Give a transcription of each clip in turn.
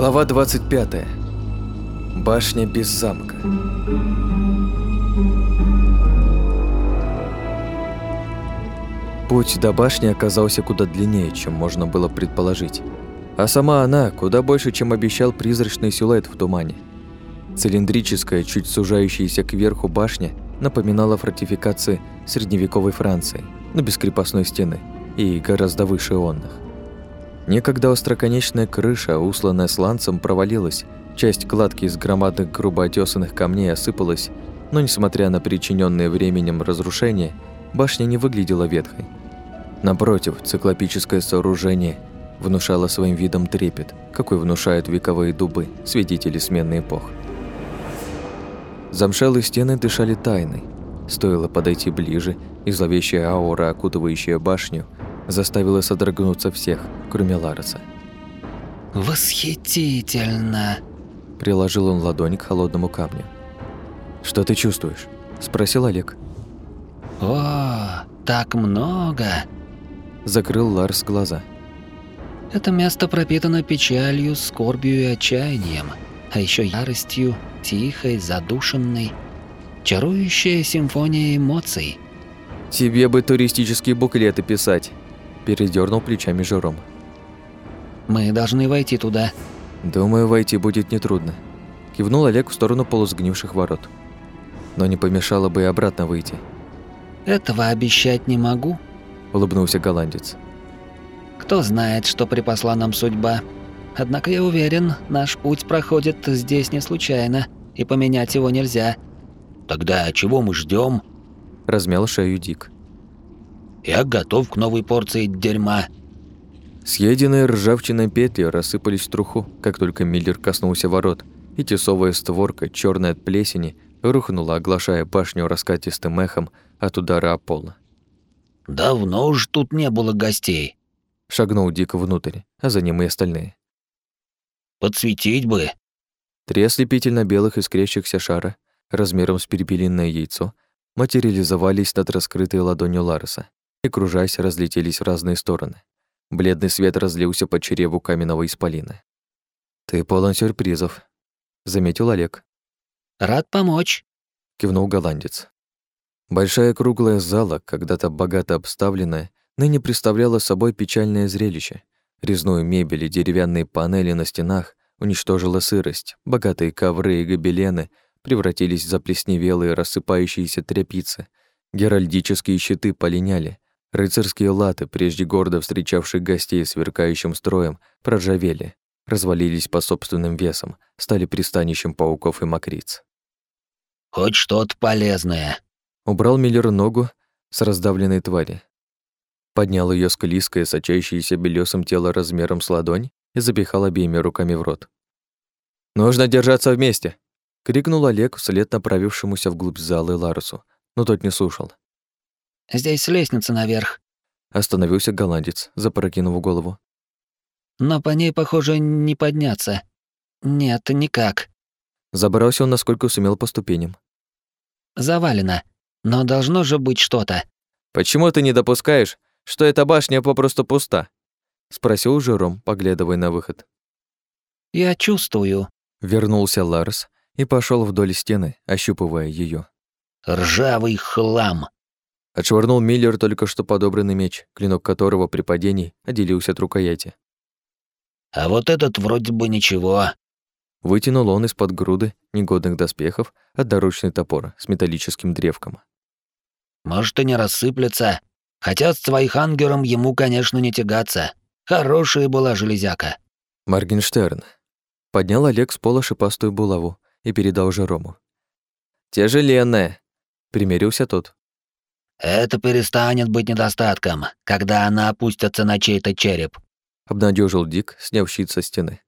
Глава 25. Башня без замка. Путь до башни оказался куда длиннее, чем можно было предположить. А сама она куда больше, чем обещал призрачный силуэт в тумане. Цилиндрическая, чуть сужающаяся кверху башня напоминала фортификации средневековой Франции, но без крепостной стены и гораздо выше онных. Некогда остроконечная крыша, усланная сланцем, провалилась, часть кладки из громадных грубо отёсанных камней осыпалась, но, несмотря на причиненные временем разрушения, башня не выглядела ветхой. Напротив, циклопическое сооружение внушало своим видом трепет, какой внушают вековые дубы, свидетели смены эпох. Замшелые стены дышали тайной. Стоило подойти ближе, и зловещая аура, окутывающая башню – заставила содрогнуться всех, кроме Лареса. «Восхитительно!» Приложил он ладонь к холодному камню. «Что ты чувствуешь?» – спросил Олег. «О, так много!» Закрыл Ларс глаза. «Это место пропитано печалью, скорбью и отчаянием, а еще яростью, тихой, задушенной, чарующая симфония эмоций». «Тебе бы туристические буклеты писать», передернул плечами Жером. «Мы должны войти туда». «Думаю, войти будет нетрудно», – кивнул Олег в сторону полусгнивших ворот. «Но не помешало бы и обратно выйти». «Этого обещать не могу», – улыбнулся голландец. «Кто знает, что припасла нам судьба. Однако я уверен, наш путь проходит здесь не случайно, и поменять его нельзя». «Тогда чего мы ждем? размял шею Дик. Я готов к новой порции дерьма». Съеденные ржавчиной петли рассыпались в труху, как только Миллер коснулся ворот, и тесовая створка, черная от плесени, рухнула, оглашая башню раскатистым эхом от удара о пол. «Давно уж тут не было гостей», — шагнул Дик внутрь, а за ним и остальные. «Подсветить бы». Три ослепительно-белых искрящихся шара, размером с перепелиное яйцо, материализовались над раскрытой ладонью Лареса и, кружась, разлетелись в разные стороны. Бледный свет разлился по чреву каменного исполина. «Ты полон сюрпризов», — заметил Олег. «Рад помочь», — кивнул голландец. Большая круглая зала, когда-то богато обставленная, ныне представляла собой печальное зрелище. Резную мебель и деревянные панели на стенах уничтожила сырость, богатые ковры и гобелены превратились в заплесневелые рассыпающиеся тряпицы, геральдические щиты полиняли, Рыцарские латы, прежде гордо встречавшие гостей сверкающим строем, проржавели, развалились по собственным весам, стали пристанищем пауков и мокриц. «Хоть что-то полезное», — убрал Миллер ногу с раздавленной твари. Поднял ее склизкое, сочащееся белесым тело размером с ладонь и запихал обеими руками в рот. «Нужно держаться вместе!» — крикнул Олег вслед направившемуся вглубь зала Ларусу, но тот не слушал. Здесь лестница наверх. Остановился голландец, запрокинув голову. Но по ней, похоже, не подняться. Нет, никак. Забрался он, насколько сумел по ступеням. Завалено. Но должно же быть что-то. Почему ты не допускаешь, что эта башня попросту пуста? Спросил Жером, поглядывая на выход. Я чувствую. Вернулся Ларс и пошел вдоль стены, ощупывая ее. Ржавый хлам. Отшвырнул Миллер только что подобранный меч, клинок которого при падении отделился от рукояти. «А вот этот вроде бы ничего». Вытянул он из-под груды негодных доспехов отдорочный топор с металлическим древком. «Может, и не рассыплется. Хотя с Цвайхангером ему, конечно, не тягаться. Хорошая была железяка». Моргенштерн. Поднял Олег с пола шипастую булаву и передал Жерому. «Тяжеленная», — примирился тот. Это перестанет быть недостатком, когда она опустится на чей-то череп. Обнадежил Дик, сняв щит со стены.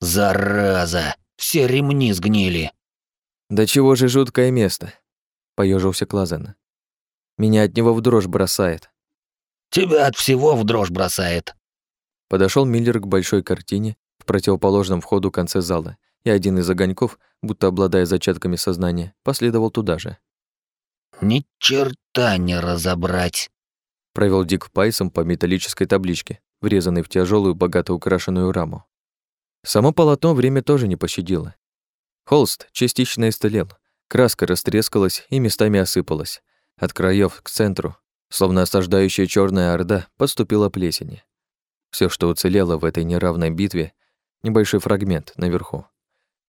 Зараза! Все ремни сгнили. Да чего же жуткое место? Поежился Клазен. Меня от него в дрожь бросает. Тебя от всего в дрожь бросает. Подошел Миллер к большой картине в противоположном входу конце зала, и один из огоньков, будто обладая зачатками сознания, последовал туда же. Ни черта не разобрать. Провел Дик Пайсом по металлической табличке, врезанной в тяжелую, богато украшенную раму. Само полотно время тоже не пощадило. Холст частично истлел, краска растрескалась и местами осыпалась. От краев к центру, словно осаждающая черная орда, подступила плесень. Все, что уцелело в этой неравной битве, небольшой фрагмент наверху.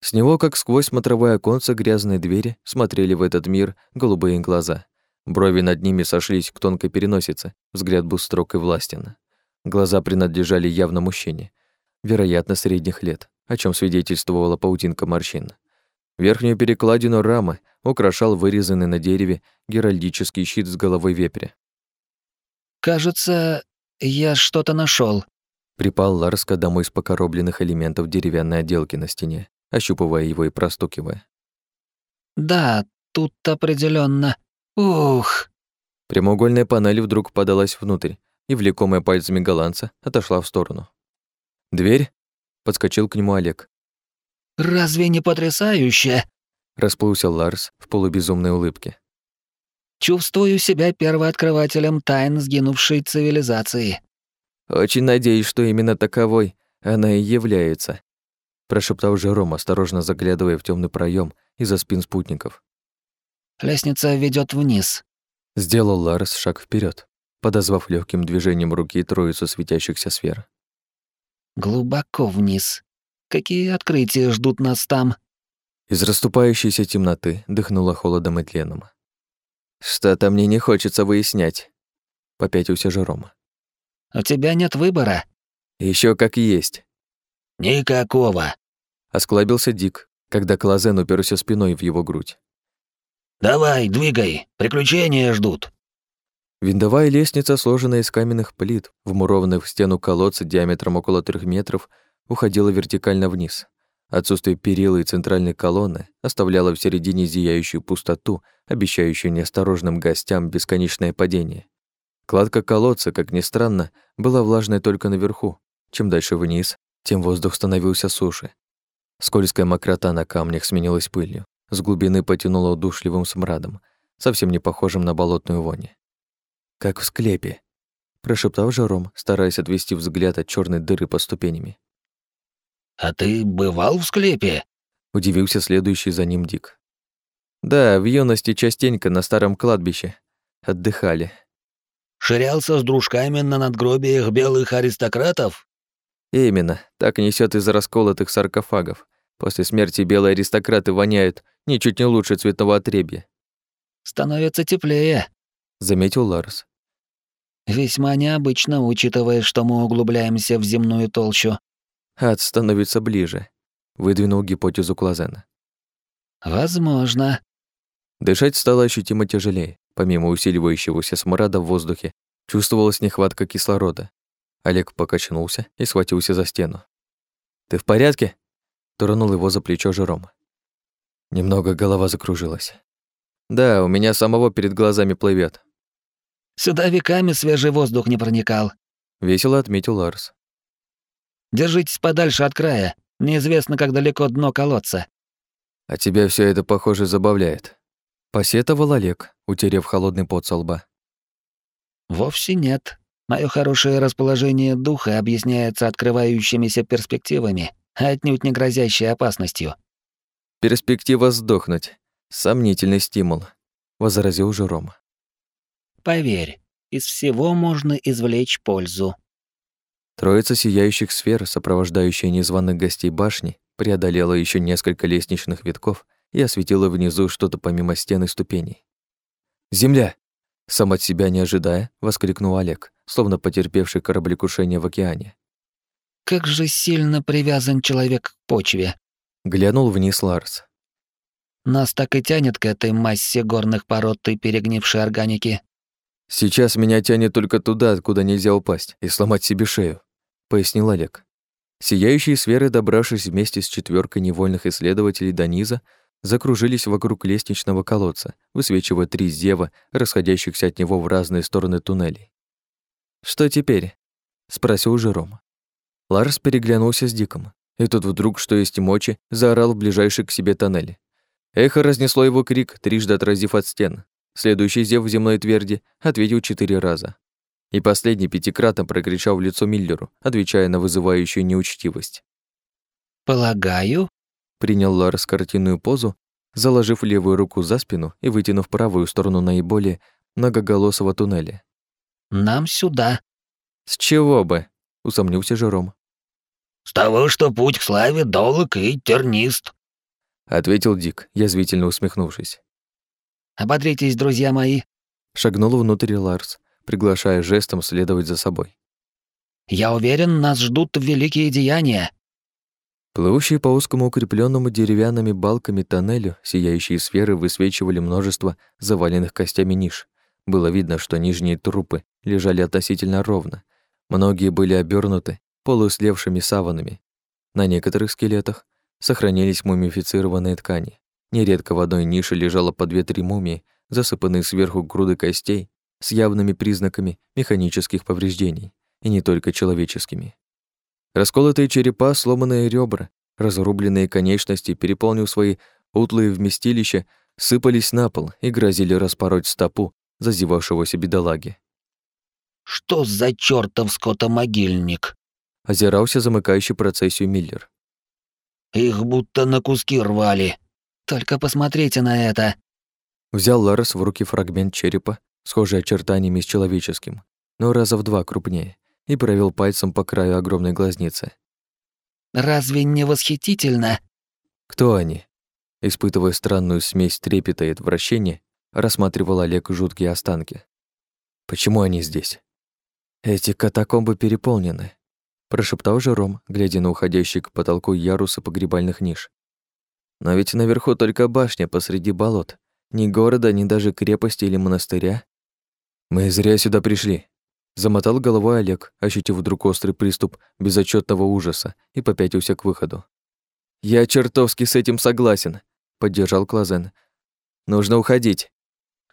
С него, как сквозь смотровое оконце грязной двери, смотрели в этот мир голубые глаза. Брови над ними сошлись к тонкой переносице, взгляд был строг и властен. Глаза принадлежали явно мужчине, вероятно, средних лет, о чем свидетельствовала паутинка морщин. Верхнюю перекладину рамы украшал вырезанный на дереве геральдический щит с головой вепря. «Кажется, я что-то нашел. Припал Ларс к одному из покоробленных элементов деревянной отделки на стене, ощупывая его и простукивая. «Да, тут определенно. Ух!» Прямоугольная панель вдруг подалась внутрь, и, влекомая пальцами голландца, отошла в сторону. «Дверь?» — подскочил к нему Олег. «Разве не потрясающе?» — расплылся Ларс в полубезумной улыбке. «Чувствую себя первооткрывателем тайн сгинувшей цивилизации». «Очень надеюсь, что именно таковой она и является», прошептал Жером, осторожно заглядывая в темный проем из-за спин спутников. «Лестница ведет вниз», — сделал Ларс шаг вперед, подозвав легким движением руки троицу светящихся сфер. «Глубоко вниз. Какие открытия ждут нас там?» Из расступающейся темноты дыхнуло холодом и тленом. «Что-то мне не хочется выяснять», — попятился Жерома. У тебя нет выбора. Еще как есть. Никакого. Осклабился Дик, когда Клазен уперся спиной в его грудь. Давай, двигай, приключения ждут. Винтовая лестница, сложенная из каменных плит, вмурованных в стену колодца диаметром около трех метров, уходила вертикально вниз. Отсутствие перила и центральной колонны оставляло в середине зияющую пустоту, обещающую неосторожным гостям бесконечное падение. Кладка колодца, как ни странно, была влажной только наверху. Чем дальше вниз, тем воздух становился суше. Скользкая мокрота на камнях сменилась пылью. С глубины потянуло удушливым смрадом, совсем не похожим на болотную вонь. «Как в склепе», — прошептал Жером, стараясь отвести взгляд от черной дыры под ступенями. «А ты бывал в склепе?» — удивился следующий за ним Дик. «Да, в юности частенько на старом кладбище. Отдыхали. Ширялся с дружками на надгробиях белых аристократов? Именно, так несет из расколотых саркофагов. После смерти белые аристократы воняют ничуть не лучше цветного отребья. «Становится теплее», — заметил Ларс. «Весьма необычно, учитывая, что мы углубляемся в земную толщу». «Ад становится ближе», — выдвинул гипотезу Клазена. «Возможно». Дышать стало ощутимо тяжелее. Помимо усиливающегося смрада в воздухе, чувствовалась нехватка кислорода. Олег покачнулся и схватился за стену. «Ты в порядке?» Тронул его за плечо Жером. Немного голова закружилась. «Да, у меня самого перед глазами плывет. «Сюда веками свежий воздух не проникал», — весело отметил Ларс. «Держитесь подальше от края. Неизвестно, как далеко дно колодца». «А тебя все это, похоже, забавляет», Посетовал Олег, утерев холодный пот со лба. «Вовсе нет. Мое хорошее расположение духа объясняется открывающимися перспективами, отнюдь не грозящей опасностью». «Перспектива сдохнуть. Сомнительный стимул», — возразил Жером. «Поверь, из всего можно извлечь пользу». Троица сияющих сфер, сопровождающая незваных гостей башни, преодолела еще несколько лестничных витков и осветила внизу что-то помимо стены ступеней. «Земля!» Сам от себя не ожидая, воскликнул Олег, словно потерпевший кораблекрушение в океане. «Как же сильно привязан человек к почве!» Глянул вниз Ларс. «Нас так и тянет к этой массе горных пород и перегнившей органики». «Сейчас меня тянет только туда, откуда нельзя упасть, и сломать себе шею», — пояснил Олег. Сияющие сферы, добравшись вместе с четверкой невольных исследователей до низа, закружились вокруг лестничного колодца, высвечивая три зева, расходящихся от него в разные стороны туннелей. «Что теперь?» — спросил Жером. Ларс переглянулся с Диком, и тут вдруг, что есть мочи, заорал в ближайший к себе тоннель. Эхо разнесло его крик, трижды отразив от стен. Следующий зев в земной тверди ответил четыре раза. И последний пятикратно прокричал в лицо Миллеру, отвечая на вызывающую неучтивость. «Полагаю?» Принял Ларс картинную позу, заложив левую руку за спину и вытянув правую сторону наиболее многоголосого туннеля. «Нам сюда». «С чего бы?» — усомнился Жером. «С того, что путь к славе долг и тернист», — ответил Дик, язвительно усмехнувшись. «Ободритесь, друзья мои», — шагнул внутрь Ларс, приглашая жестом следовать за собой. «Я уверен, нас ждут великие деяния». Плывущие по узкому укрепленному деревянными балками тоннелю сияющие сферы высвечивали множество заваленных костями ниш. Было видно, что нижние трупы лежали относительно ровно. Многие были обернуты полуслевшими саванами. На некоторых скелетах сохранились мумифицированные ткани. Нередко в одной нише лежало по две-три мумии, засыпанные сверху груды костей с явными признаками механических повреждений, и не только человеческими. Расколотые черепа, сломанные ребра, разрубленные конечности, переполнив свои утлые вместилища, сыпались на пол и грозили распороть стопу зазевавшегося бедолаги. «Что за чёртов скотомогильник?» — озирался замыкающий процессию Миллер. «Их будто на куски рвали». «Только посмотрите на это!» Взял Ларес в руки фрагмент черепа, схожий очертаниями с человеческим, но раза в два крупнее и провел пальцем по краю огромной глазницы. «Разве не восхитительно?» «Кто они?» Испытывая странную смесь трепета и отвращения, рассматривал Олег жуткие останки. «Почему они здесь?» «Эти катакомбы переполнены», прошептал Жером, глядя на уходящий к потолку ярусы погребальных ниш. «Но ведь наверху только башня посреди болот. Ни города, ни даже крепости или монастыря. Мы зря сюда пришли. Замотал головой Олег, ощутив вдруг острый приступ безотчетного ужаса и попятился к выходу. «Я чертовски с этим согласен», — поддержал Клазен. «Нужно уходить».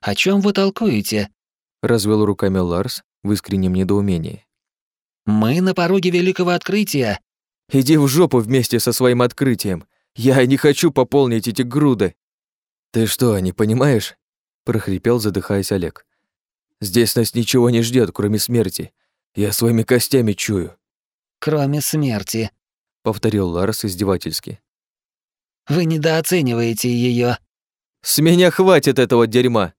«О чем вы толкуете?» — развел руками Ларс в искреннем недоумении. «Мы на пороге великого открытия». «Иди в жопу вместе со своим открытием. Я не хочу пополнить эти груды». «Ты что, не понимаешь?» — прохрипел, задыхаясь Олег. Здесь нас ничего не ждет, кроме смерти. Я своими костями чую». «Кроме смерти», — повторил Ларс издевательски. «Вы недооцениваете ее. «С меня хватит этого дерьма!»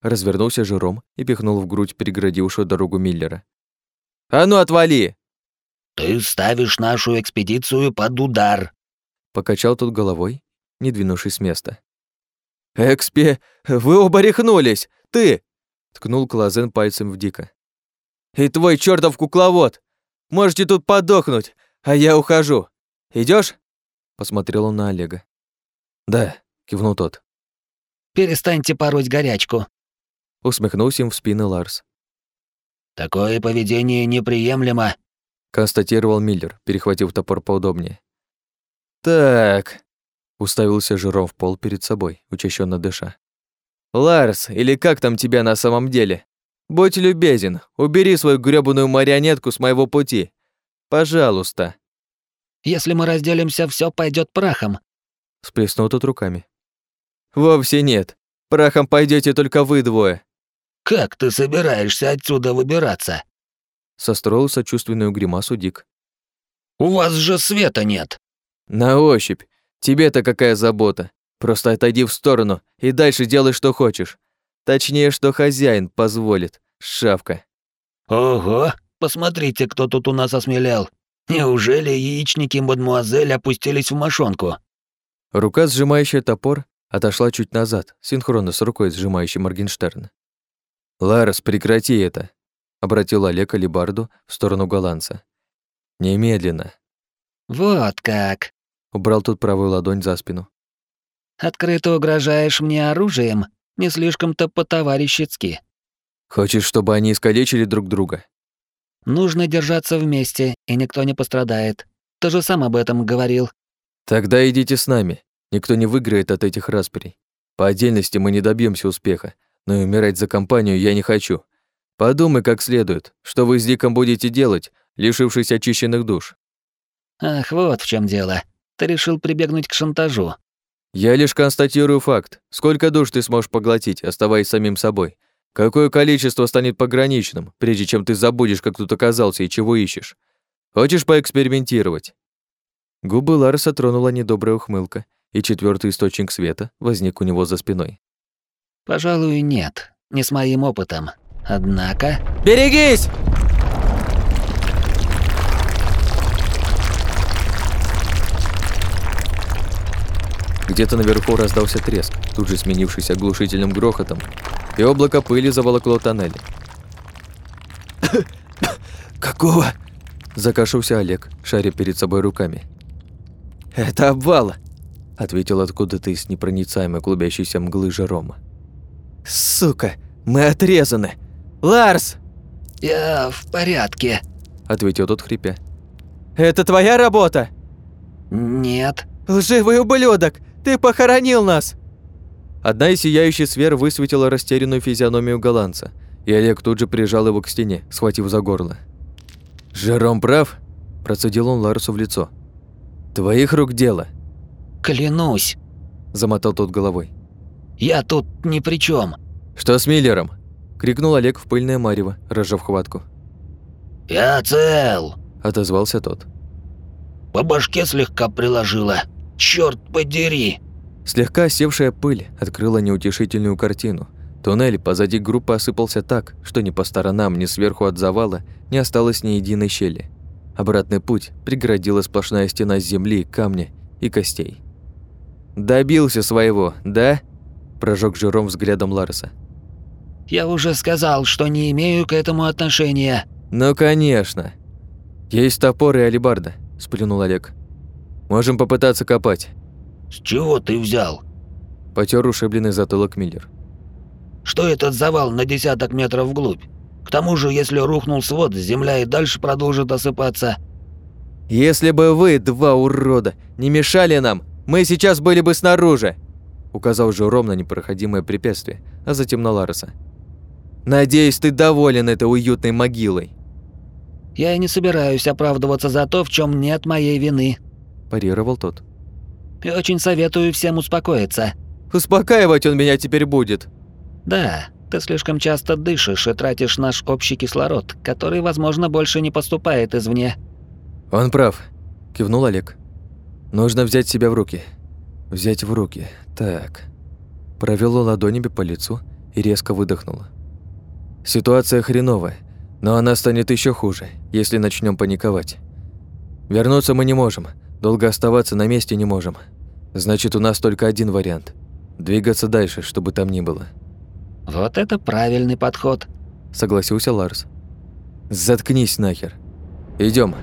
Развернулся Жером и пихнул в грудь переградившую дорогу Миллера. «А ну, отвали!» «Ты ставишь нашу экспедицию под удар!» Покачал тут головой, не двинувшись с места. «Экспе... Вы оба рехнулись! Ты! ткнул Клазен пальцем в Дика. «И твой чертов кукловод! Можете тут подохнуть, а я ухожу. Идешь? посмотрел он на Олега. «Да», — кивнул тот. «Перестаньте пороть горячку», — усмехнулся им в спину Ларс. «Такое поведение неприемлемо», — констатировал Миллер, перехватив топор поудобнее. «Так», — уставился Жиром в пол перед собой, учащенно дыша. Ларс, или как там тебя на самом деле? Будь любезен, убери свою грёбаную марионетку с моего пути. Пожалуйста. Если мы разделимся, все пойдет прахом. Сплеснул тут руками. Вовсе нет. Прахом пойдете только вы двое. Как ты собираешься отсюда выбираться? Состроил сочувственную гримасу Дик. У вас же света нет. На ощупь. Тебе-то какая забота? Просто отойди в сторону и дальше делай, что хочешь. Точнее, что хозяин позволит, шавка. Ого, посмотрите, кто тут у нас осмелел. Неужели яичники мадмуазель опустились в мошонку? Рука, сжимающая топор, отошла чуть назад, синхронно с рукой, сжимающей Моргенштерн. «Ларес, прекрати это!» — обратил Олег Алибарду в сторону голландца. «Немедленно!» «Вот как!» — убрал тут правую ладонь за спину. Открыто угрожаешь мне оружием, не слишком-то по-товарищески. Хочешь, чтобы они искалечили друг друга? Нужно держаться вместе, и никто не пострадает. Ты же сам об этом говорил. Тогда идите с нами. Никто не выиграет от этих расприй. По отдельности мы не добьемся успеха, но и умирать за компанию я не хочу. Подумай как следует, что вы с Диком будете делать, лишившись очищенных душ. Ах, вот в чем дело. Ты решил прибегнуть к шантажу. Я лишь констатирую факт. Сколько душ ты сможешь поглотить, оставаясь самим собой? Какое количество станет пограничным, прежде чем ты забудешь, как тут оказался и чего ищешь? Хочешь поэкспериментировать? Губы Ларса тронула недобрая ухмылка, и четвертый источник света возник у него за спиной. «Пожалуй, нет. Не с моим опытом. Однако...» «Берегись!» Где-то наверху раздался треск, тут же сменившийся оглушительным грохотом, и облако пыли заволокло тоннель. «Какого?» – закашился Олег, шаря перед собой руками. «Это обвал!» – ответил откуда-то из непроницаемой клубящейся мглы Жерома. «Сука, мы отрезаны! Ларс!» «Я в порядке», – ответил тот хрипя. «Это твоя работа?» «Нет». «Лживый ублюдок! Ты похоронил нас!» Одна из сияющих сфер высветила растерянную физиономию голландца, и Олег тут же прижал его к стене, схватив за горло. «Жером прав?» – процедил он Ларсу в лицо. «Твоих рук дело». «Клянусь», – замотал тот головой. «Я тут ни при чем. «Что с Миллером?» – крикнул Олег в пыльное марево, разжав хватку. «Я цел», – отозвался тот. «По башке слегка приложила. Черт подери!» Слегка севшая пыль открыла неутешительную картину. Туннель позади группы осыпался так, что ни по сторонам, ни сверху от завала не осталось ни единой щели. Обратный путь преградила сплошная стена земли, камня и костей. «Добился своего, да?» – прожег жиром взглядом Ларса. «Я уже сказал, что не имею к этому отношения». «Ну, конечно. Есть топор и алебарда», – сплюнул Олег. «Можем попытаться копать». «С чего ты взял?» Потер ушибленный затылок Миллер. «Что этот завал на десяток метров вглубь? К тому же, если рухнул свод, земля и дальше продолжит осыпаться». «Если бы вы, два урода, не мешали нам, мы сейчас были бы снаружи!» Указал Жером на непроходимое препятствие, а затем на Лареса. «Надеюсь, ты доволен этой уютной могилой?» «Я и не собираюсь оправдываться за то, в чем нет моей вины», – парировал тот. «И очень советую всем успокоиться». «Успокаивать он меня теперь будет!» «Да, ты слишком часто дышишь и тратишь наш общий кислород, который, возможно, больше не поступает извне». «Он прав», – кивнул Олег. «Нужно взять себя в руки. Взять в руки. Так». Провел ладонями по лицу и резко выдохнул. «Ситуация хреновая, но она станет еще хуже, если начнем паниковать. Вернуться мы не можем, долго оставаться на месте не можем. Значит, у нас только один вариант – двигаться дальше, чтобы там ни было». «Вот это правильный подход», – согласился Ларс. «Заткнись нахер. Идем.